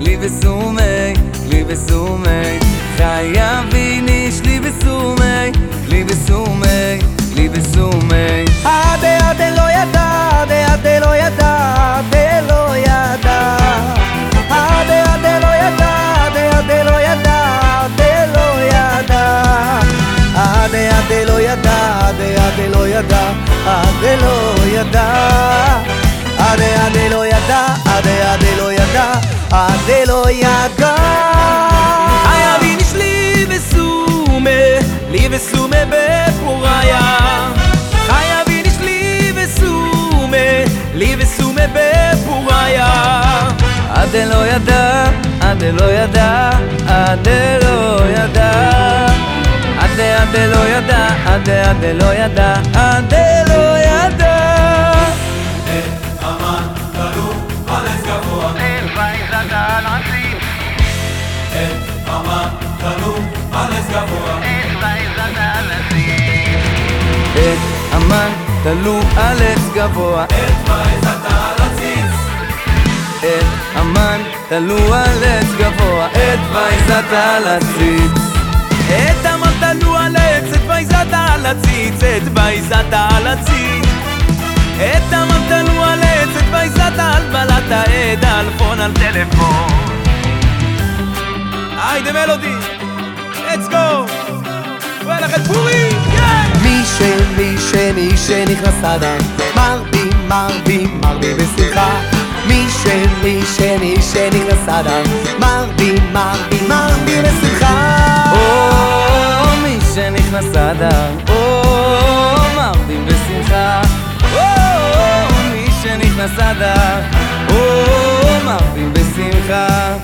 liebe Summe, liebe Summe, חייב איניש, liebe Summe, liebe Summe, liebe Summe. אדה אדה לא ידע, אדה אדה לא ידע, אדה לא ידע. אדה אדה לא ידע, אדה אדה לא ידע, אדה לא ידע. אדה אדה לא ידע, אדה אדה לא ידע, אדה לא ידע. אדה אדה לא ידע, אדה אדה לא ידע. עדה לא ידע חייבין שלי וסומה, לי וסומה בפוריה. לי וסומה בפוריה. עדה לא ידע, עדה לא ידע, עדה לא ידע. עדה עדה לא ידע, עדה עדה לא ידע, עדה לא על עץ גבוה את המן תלו על עץ גבוה. את ועזת על הציץ את המן תלו על עץ גבוה. את על הציץ את המן תלו על עץ את על הציץ את על הציץ את המן תלו על עץ את וייזת על בלט העד. על פון על טלפון. היידה מלודי let's go ולכת פורי מי ש... מי ש... מי שנכנס אדם מרבים, מרבים, מרבים בשמחה מי ש... מי ש... מי שנכנס אדם מרבים, מרבים, מרבים בשמחה או מי שנכנס אדר, או בשמחה. או מי שנכנס אדר, או מרבים בשמחה.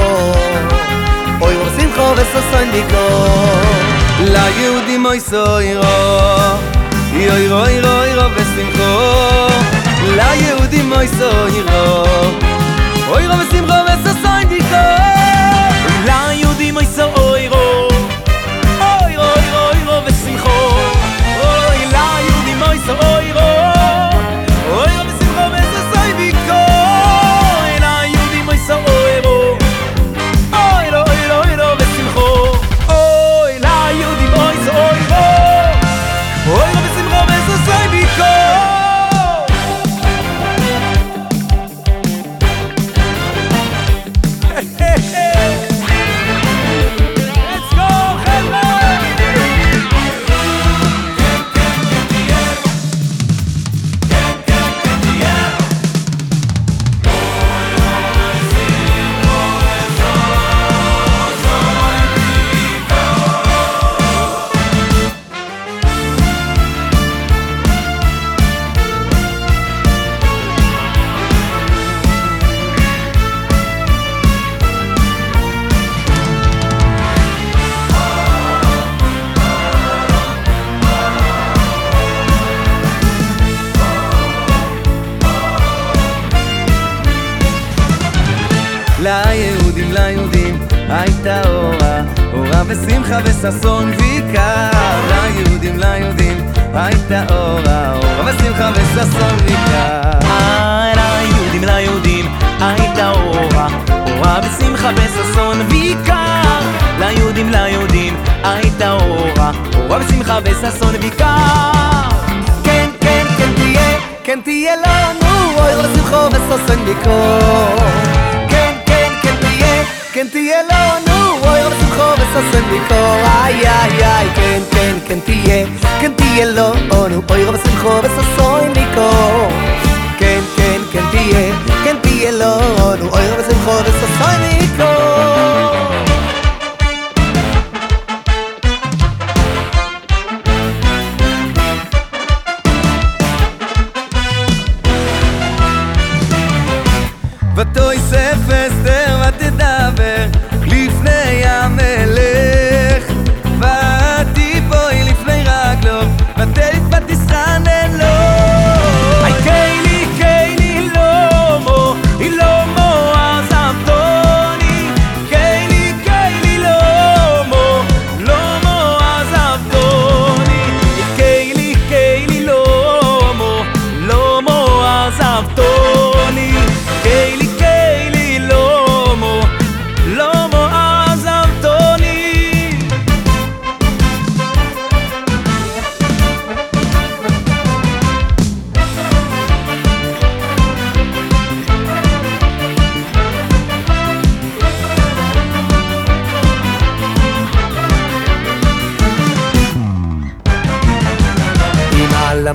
ליהודים אוי סוירו יוי רוי רוי רו ושמחו ליהודים אוי סוירו אוי רו ושמחו וששון דיקו ליהודים אוי סוירו ליהודים, ליהודים, הייתה אורה, אורה ושמחה וששון ויקר. ליהודים, ליהודים, הייתה אורה, אורה ושמחה וששון ויקר. ליהודים, ליהודים, הייתה אורה, אורה ושמחה וששון ויקר. ליהודים, ליהודים, הייתה אורה, אורה ושמחה וששון ויקר. כן, כן, כן תהיה, כן תהיה לנו אוי רו בשמחו וששוניקו כן תהיה לנו אוי רו בשמחו וששוניקו איי, איי, איי, כן, כן, כן תהיה, כן תהיה לנו אוי רו בשמחו וששוניקו כן,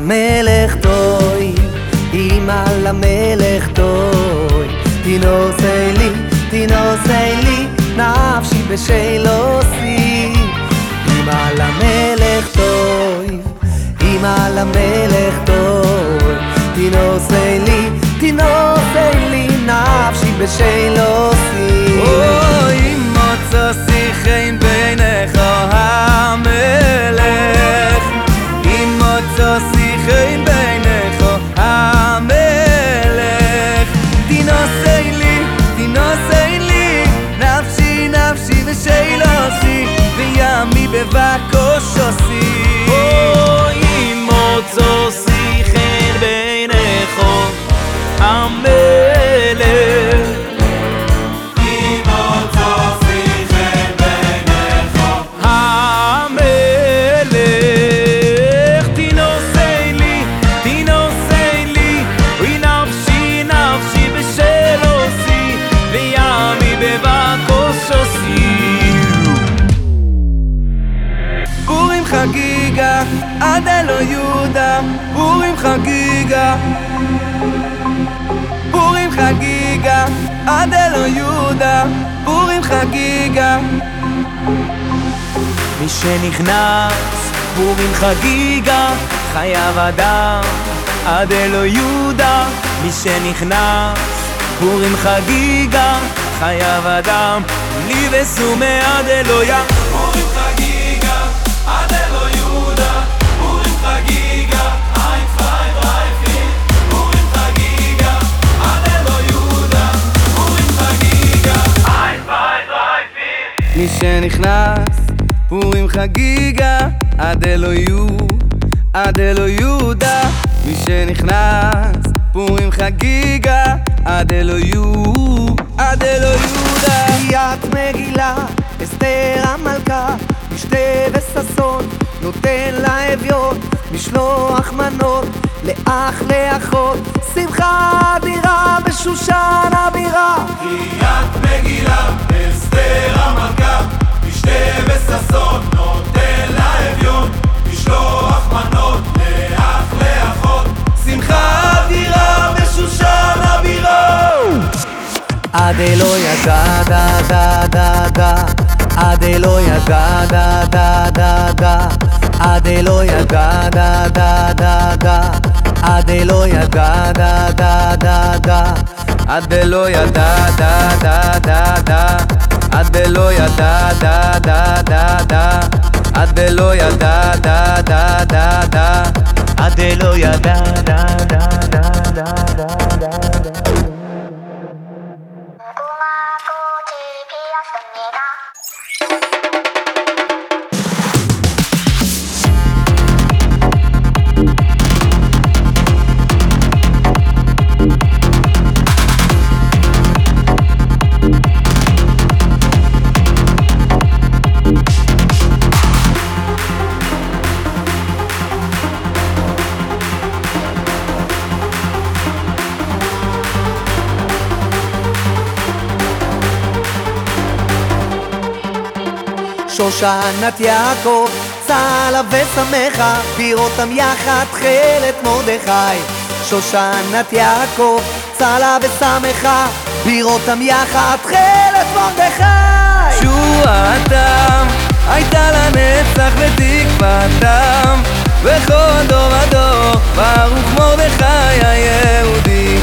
למלך טוי, אמא למלך טוי, תינוסי לי, תינוסי לי, נפשי בשאלתי. אמא למלך טוי, אמא למלך טוי, תינוסי לי, תינוסי לי, נפשי בשלוסי. עד אלו יהודה פורים חגיגה. מי שנכנס פורים חגיגה חייב אדם. עד אלו יהודה מי שנכנס פורים חגיגה חייב אדם. לי וסומי עד אלויה מי שנכנס פורים חגיגה עד אלו יהודה עד אלו יהודה מי שנכנס פורים חגיגה עד אלו יהודה עד אלו יהודה קריאת מגילה, אסתר המלכה, משתה וששון, נותן לאביון, משלוח מנות, לאח לאחות, שמחה אדירה בשושן הבירה. קריאת מגילה, אסתר עד אלוהיה דה דה דה דה דה עד אלוהיה דה דה דה דה דה עד אלוהיה דה דה דה דה דה עד אלוהיה דה דה דה דה דה עד אלו ידע דה דה דה דה עד אלו ידע דה דה דה דה עד אלו ידע דה דה דה דה עד אלוהיה דה דה דה דה דה דה דה 피었습니다. שושנת יעקב, צהלה ושמחה, בירותם יחד תכלת מרדכי. שושנת יעקב, צהלה ושמחה, בירותם יחד תכלת מרדכי. תשועתם הייתה לנצח ותקוותם בכל דור ודור ברוך מרדכי היהודי